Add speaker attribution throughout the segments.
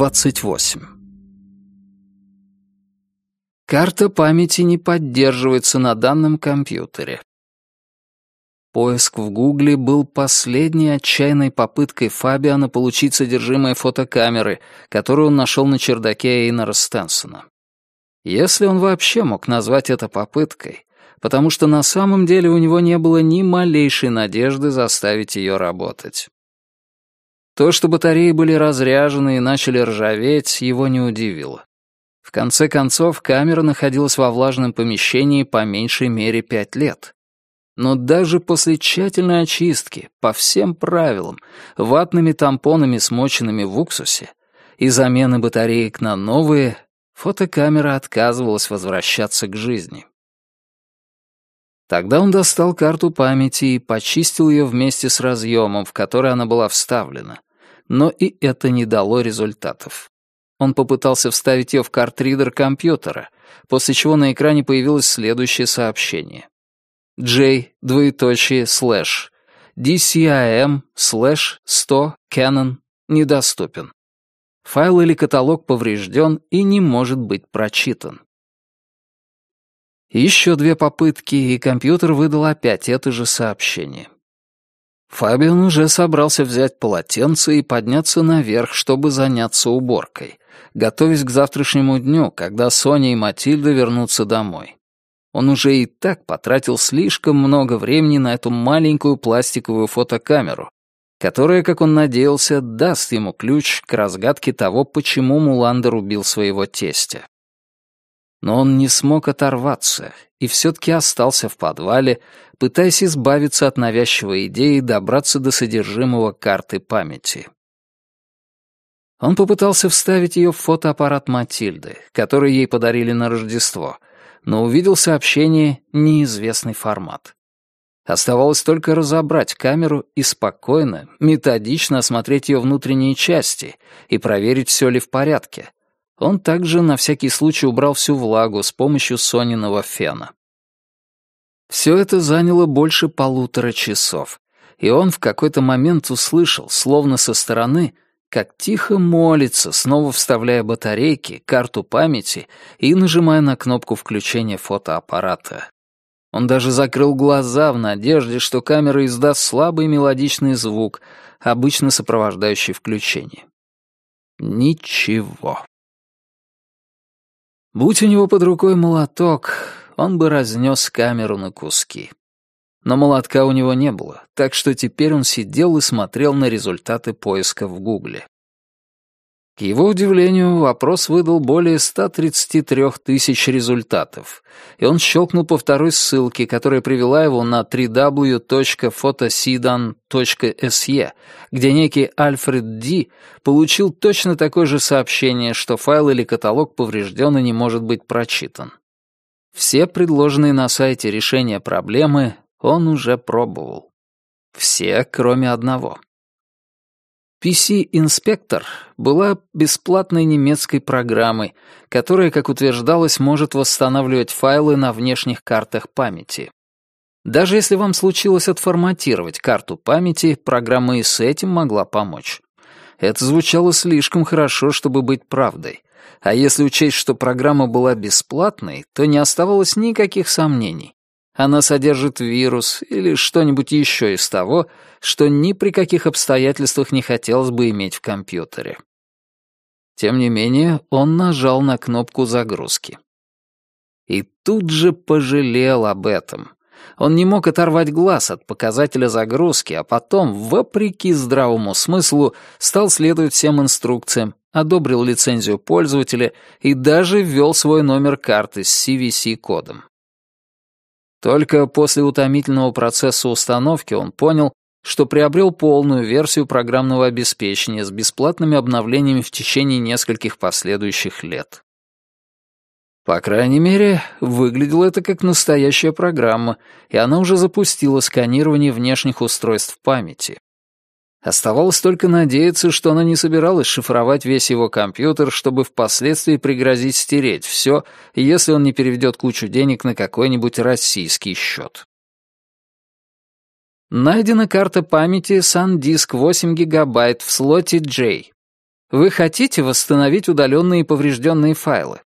Speaker 1: 28. Карта памяти не поддерживается на данном компьютере. Поиск в Гугле был последней отчаянной попыткой Фабиана получить содержимое фотокамеры, которую он нашел на чердаке Эйнора Стенсона. Если он вообще мог назвать это попыткой, потому что на самом деле у него не было ни малейшей надежды заставить ее работать. То, что батареи были разряжены и начали ржаветь, его не удивило. В конце концов, камера находилась во влажном помещении по меньшей мере пять лет. Но даже после тщательной очистки, по всем правилам, ватными тампонами, смоченными в уксусе, и замены батареек на новые, фотокамера отказывалась возвращаться к жизни. Тогда он достал карту памяти и почистил ее вместе с разъемом, в который она была вставлена. Но и это не дало результатов. Он попытался вставить ее в картридер компьютера, после чего на экране появилось следующее сообщение. J, двоеточие, слэш. DCIM, слэш, 100, Canon, недоступен. Файл или каталог поврежден и не может быть прочитан. Еще две попытки, и компьютер выдал опять это же сообщение. Фабиан уже собрался взять полотенце и подняться наверх, чтобы заняться уборкой, готовясь к завтрашнему дню, когда Соня и Матильда вернутся домой. Он уже и так потратил слишком много времени на эту маленькую пластиковую фотокамеру, которая, как он надеялся, даст ему ключ к разгадке того, почему Муландер убил своего тестя. Но он не смог оторваться и все-таки остался в подвале, пытаясь избавиться от навязчивой идеи добраться до содержимого карты памяти. Он попытался вставить ее в фотоаппарат Матильды, который ей подарили на Рождество, но увидел сообщение «неизвестный формат». Оставалось только разобрать камеру и спокойно, методично осмотреть ее внутренние части и проверить, все ли в порядке, он также на всякий случай убрал всю влагу с помощью Сониного фена. Все это заняло больше полутора часов, и он в какой-то момент услышал, словно со стороны, как тихо молится, снова вставляя батарейки, карту памяти и нажимая на кнопку включения фотоаппарата. Он даже закрыл глаза в надежде, что камера издаст слабый мелодичный звук, обычно сопровождающий включение. Ничего. Будь у него под рукой молоток, он бы разнес камеру на куски. Но молотка у него не было, так что теперь он сидел и смотрел на результаты поиска в Гугле. К его удивлению, вопрос выдал более 133 тысяч результатов, и он щелкнул по второй ссылке, которая привела его на www.photosidan.se, где некий Альфред Ди получил точно такое же сообщение, что файл или каталог поврежден и не может быть прочитан. Все предложенные на сайте решения проблемы он уже пробовал. Все, кроме одного. PC-инспектор была бесплатной немецкой программой, которая, как утверждалось, может восстанавливать файлы на внешних картах памяти. Даже если вам случилось отформатировать карту памяти, программа и с этим могла помочь. Это звучало слишком хорошо, чтобы быть правдой. А если учесть, что программа была бесплатной, то не оставалось никаких сомнений. Она содержит вирус или что-нибудь еще из того, что ни при каких обстоятельствах не хотелось бы иметь в компьютере. Тем не менее, он нажал на кнопку загрузки. И тут же пожалел об этом. Он не мог оторвать глаз от показателя загрузки, а потом, вопреки здравому смыслу, стал следовать всем инструкциям, одобрил лицензию пользователя и даже ввел свой номер карты с CVC-кодом. Только после утомительного процесса установки он понял, что приобрел полную версию программного обеспечения с бесплатными обновлениями в течение нескольких последующих лет. По крайней мере, выглядело это как настоящая программа, и она уже запустила сканирование внешних устройств памяти. Оставалось только надеяться, что она не собиралась шифровать весь его компьютер, чтобы впоследствии пригрозить стереть все, если он не переведет кучу денег на какой-нибудь российский счет. Найдена карта памяти SanDisk 8 гигабайт в слоте J. Вы хотите восстановить удаленные и поврежденные файлы?»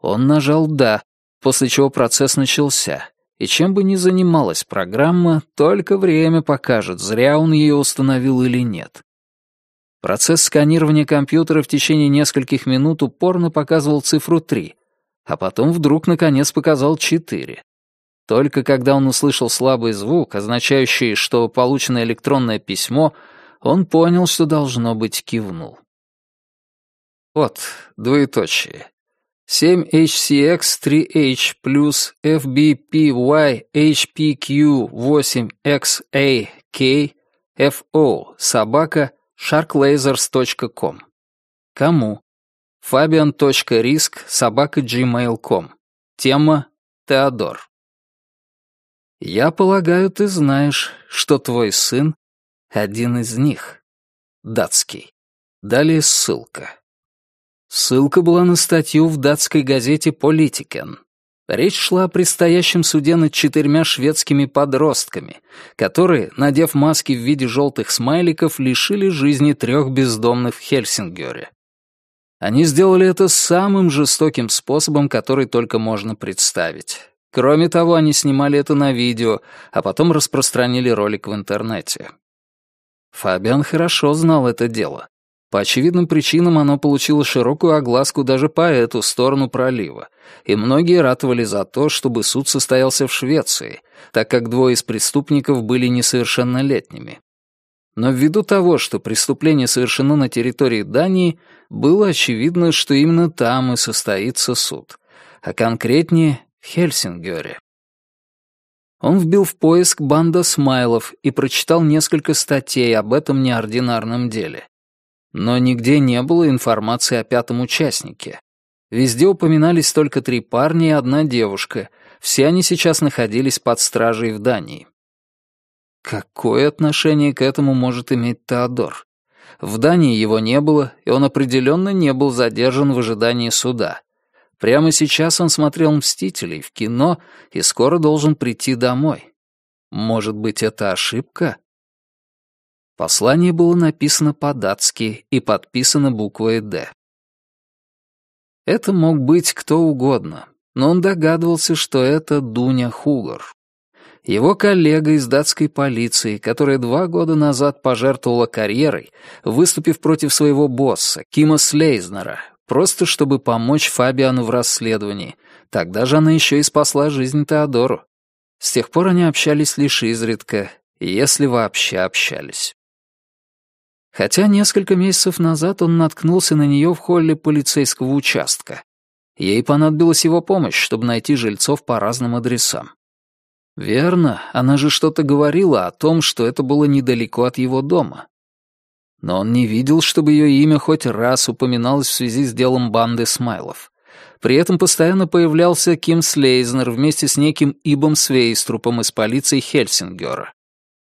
Speaker 1: Он нажал «Да», после чего процесс начался. И чем бы ни занималась программа, только время покажет, зря он ее установил или нет. Процесс сканирования компьютера в течение нескольких минут упорно показывал цифру 3, а потом вдруг наконец показал 4. Только когда он услышал слабый звук, означающий, что получено электронное письмо, он понял, что должно быть кивнул. Вот, двоеточие. 7HCX3H плюс FBPY HPQ8XAK FO собака sharklasers.com. Кому? fabian.risk собака gmail.com. Тема Теодор. Я полагаю, ты знаешь, что твой сын — один из них. Датский. Далее ссылка. Ссылка была на статью в датской газете «Политикен». Речь шла о предстоящем суде над четырьмя шведскими подростками, которые, надев маски в виде желтых смайликов, лишили жизни трех бездомных в Хельсингере. Они сделали это самым жестоким способом, который только можно представить. Кроме того, они снимали это на видео, а потом распространили ролик в интернете. Фабиан хорошо знал это дело. По очевидным причинам оно получило широкую огласку даже по эту сторону пролива, и многие ратовали за то, чтобы суд состоялся в Швеции, так как двое из преступников были несовершеннолетними. Но ввиду того, что преступление совершено на территории Дании, было очевидно, что именно там и состоится суд, а конкретнее в Хельсингере. Он вбил в поиск «Банда Смайлов» и прочитал несколько статей об этом неординарном деле. Но нигде не было информации о пятом участнике. Везде упоминались только три парня и одна девушка. Все они сейчас находились под стражей в Дании. Какое отношение к этому может иметь Теодор? В Дании его не было, и он определенно не был задержан в ожидании суда. Прямо сейчас он смотрел «Мстителей» в кино и скоро должен прийти домой. Может быть, это ошибка? Послание было написано по-датски и подписано буквой «Д». Это мог быть кто угодно, но он догадывался, что это Дуня Хугар. Его коллега из датской полиции, которая два года назад пожертвовала карьерой, выступив против своего босса, Кима Слейзнера, просто чтобы помочь Фабиану в расследовании. Тогда же она еще и спасла жизнь Теодору. С тех пор они общались лишь изредка, если вообще общались. Хотя несколько месяцев назад он наткнулся на нее в холле полицейского участка. Ей понадобилась его помощь, чтобы найти жильцов по разным адресам. Верно, она же что-то говорила о том, что это было недалеко от его дома. Но он не видел, чтобы ее имя хоть раз упоминалось в связи с делом банды Смайлов. При этом постоянно появлялся Ким Слейзнер вместе с неким Ибом Свейструпом из полиции Хельсингера.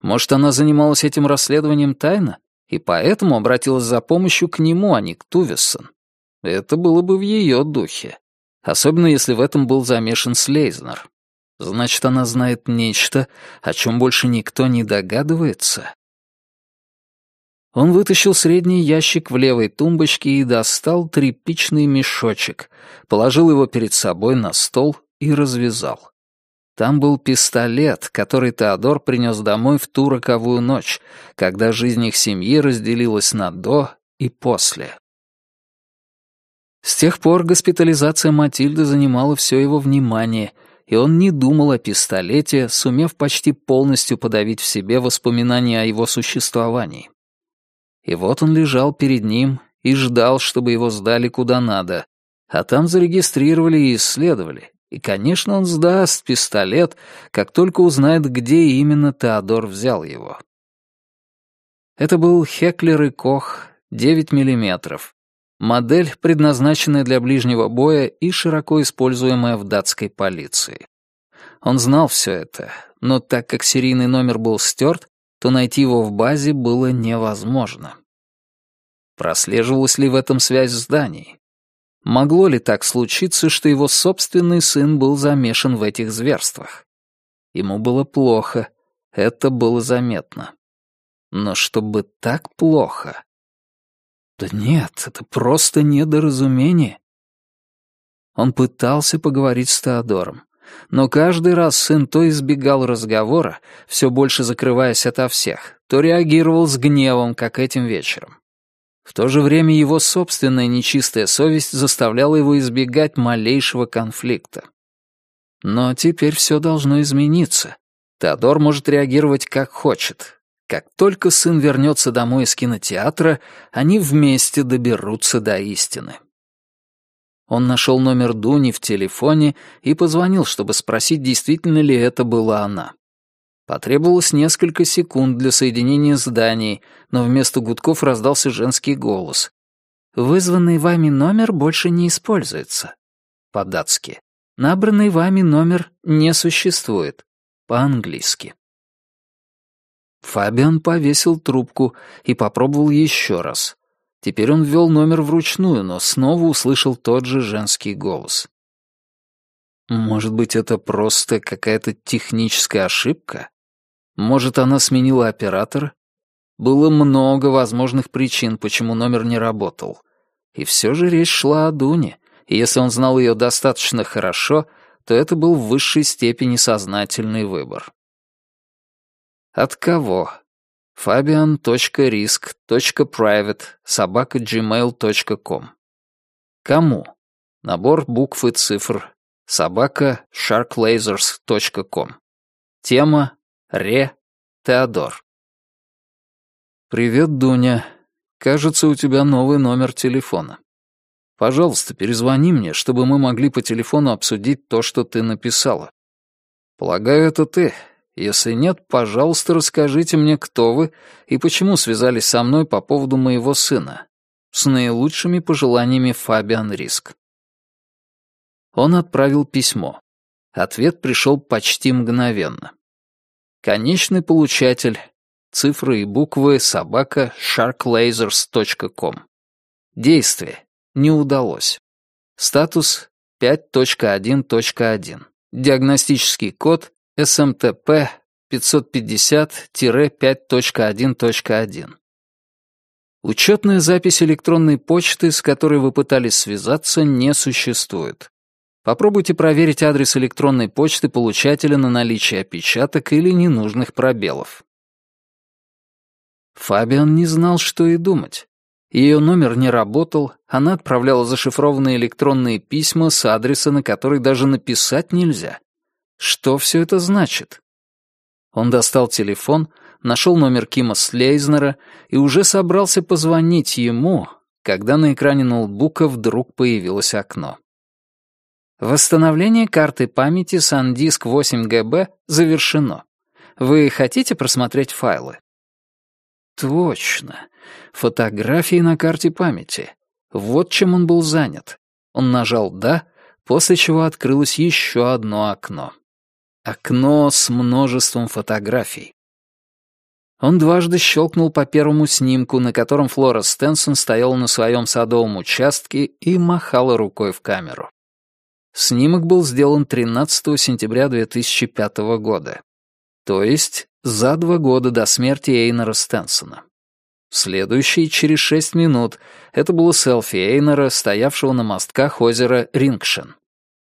Speaker 1: Может, она занималась этим расследованием тайно? И поэтому обратилась за помощью к нему, а не к Тувессон. Это было бы в ее духе, особенно если в этом был замешан Слейзнер. Значит, она знает нечто, о чем больше никто не догадывается. Он вытащил средний ящик в левой тумбочке и достал тряпичный мешочек, положил его перед собой на стол и развязал. Там был пистолет, который Теодор принес домой в ту роковую ночь, когда жизнь их семьи разделилась на «до» и «после». С тех пор госпитализация Матильды занимала все его внимание, и он не думал о пистолете, сумев почти полностью подавить в себе воспоминания о его существовании. И вот он лежал перед ним и ждал, чтобы его сдали куда надо, а там зарегистрировали и исследовали, и, конечно, он сдаст пистолет, как только узнает, где именно Теодор взял его. Это был Хеклер и Кох 9 мм. Модель, предназначенная для ближнего боя и широко используемая в датской полиции. Он знал все это, но так как серийный номер был стерт, то найти его в базе было невозможно. Прослеживалась ли в этом связь с Данией? Могло ли так случиться, что его собственный сын был замешан в этих зверствах? Ему было плохо, это было заметно. Но чтобы так плохо... Да нет, это просто недоразумение. Он пытался поговорить с Теодором, но каждый раз сын то избегал разговора, все больше закрываясь ото всех, то реагировал с гневом, как этим вечером. В то же время его собственная нечистая совесть заставляла его избегать малейшего конфликта. Но теперь все должно измениться. Теодор может реагировать как хочет. Как только сын вернется домой из кинотеатра, они вместе доберутся до истины. Он нашел номер Дуни в телефоне и позвонил, чтобы спросить, действительно ли это была она. Потребовалось несколько секунд для соединения зданий, но вместо гудков раздался женский голос. «Вызванный вами номер больше не используется». По-датски. «Набранный вами номер не существует». По-английски. Фабиан повесил трубку и попробовал еще раз. Теперь он ввел номер вручную, но снова услышал тот же женский голос. Может быть, это просто какая-то техническая ошибка? Может, она сменила оператора? Было много возможных причин, почему номер не работал. И все же речь шла о Дуне, и если он знал ее достаточно хорошо, то это был в высшей степени сознательный выбор. От кого? fabian.risk.private собака gmail.com Кому? Набор букв и цифр. Собака sharklasers.com Тема Ре Теодор. «Привет, Дуня. Кажется, у тебя новый номер телефона. Пожалуйста, перезвони мне, чтобы мы могли по телефону обсудить то, что ты написала. Полагаю, это ты. Если нет, пожалуйста, расскажите мне, кто вы и почему связались со мной по поводу моего сына. С наилучшими пожеланиями Фабиан Риск. Он отправил письмо. Ответ пришел почти мгновенно. Конечный получатель. Цифры и буквы собака sharklasers.com. Действие. Не удалось. Статус 5.1.1. Диагностический код СМТП 550-5.1.1. Учетная запись электронной почты, с которой вы пытались связаться, не существует. Попробуйте проверить адрес электронной почты получателя на наличие опечаток или ненужных пробелов. Фабиан не знал, что и думать. Ее номер не работал, она отправляла зашифрованные электронные письма с адреса, на который даже написать нельзя. Что все это значит? Он достал телефон, нашел номер Кима Слейзнера и уже собрался позвонить ему, когда на экране ноутбука вдруг появилось окно. Восстановление карты памяти SanDisk 8GB завершено. Вы хотите просмотреть файлы? Точно. Фотографии на карте памяти. Вот чем он был занят. Он нажал «Да», после чего открылось еще одно окно. Окно с множеством фотографий. Он дважды щелкнул по первому снимку, на котором Флора Стенсон стояла на своем садовом участке и махала рукой в камеру. Снимок был сделан 13 сентября 2005 года, то есть за два года до смерти Эйнора Стенсона. Следующий, через шесть минут, это было селфи Эйнора, стоявшего на мостках озера Рингшен.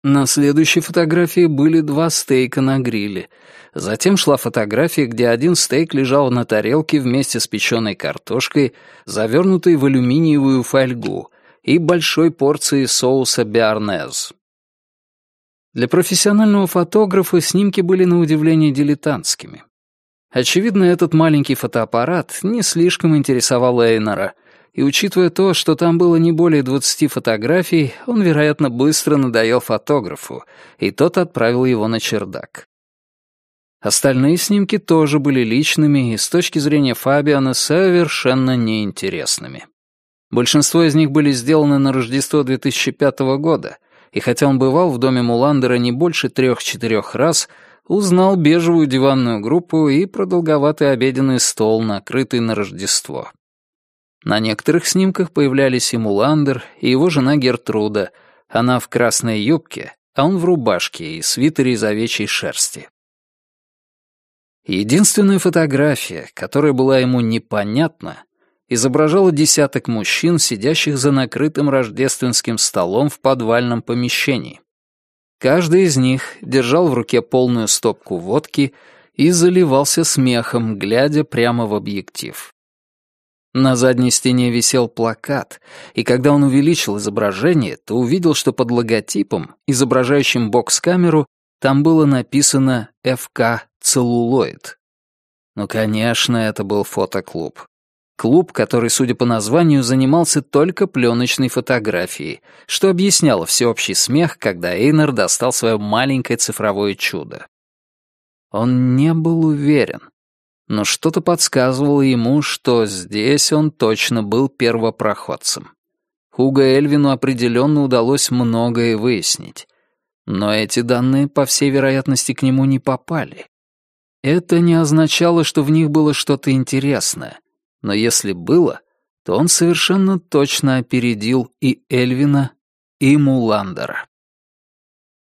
Speaker 1: На следующей фотографии были два стейка на гриле. Затем шла фотография, где один стейк лежал на тарелке вместе с печеной картошкой, завернутой в алюминиевую фольгу, и большой порцией соуса биарнез. Для профессионального фотографа снимки были на удивление дилетантскими. Очевидно, этот маленький фотоаппарат не слишком интересовал Эйнора — и учитывая то, что там было не более 20 фотографий, он, вероятно, быстро надоел фотографу, и тот отправил его на чердак. Остальные снимки тоже были личными и с точки зрения Фабиана совершенно неинтересными. Большинство из них были сделаны на Рождество 2005 года, и хотя он бывал в доме Муландера не больше трех-четырех раз, узнал бежевую диванную группу и продолговатый обеденный стол, накрытый на Рождество. На некоторых снимках появлялись и Муландер, и его жена Гертруда. Она в красной юбке, а он в рубашке и свитере из овечьей шерсти. Единственная фотография, которая была ему непонятна, изображало десяток мужчин, сидящих за накрытым рождественским столом в подвальном помещении. Каждый из них держал в руке полную стопку водки и заливался смехом, глядя прямо в объектив. На задней стене висел плакат, и когда он увеличил изображение, то увидел, что под логотипом, изображающим бокс-камеру, там было написано «ФК Целлулоид». Ну, конечно, это был фотоклуб. Клуб, который, судя по названию, занимался только пленочной фотографией, что объясняло всеобщий смех, когда Эйнер достал свое маленькое цифровое чудо. Он не был уверен, но что-то подсказывало ему, что здесь он точно был первопроходцем. Хуго Эльвину определенно удалось многое выяснить. Но эти данные, по всей вероятности, к нему не попали. Это не означало, что в них было что-то интересное. Но если было, то он совершенно точно опередил и Эльвина, и Муландера.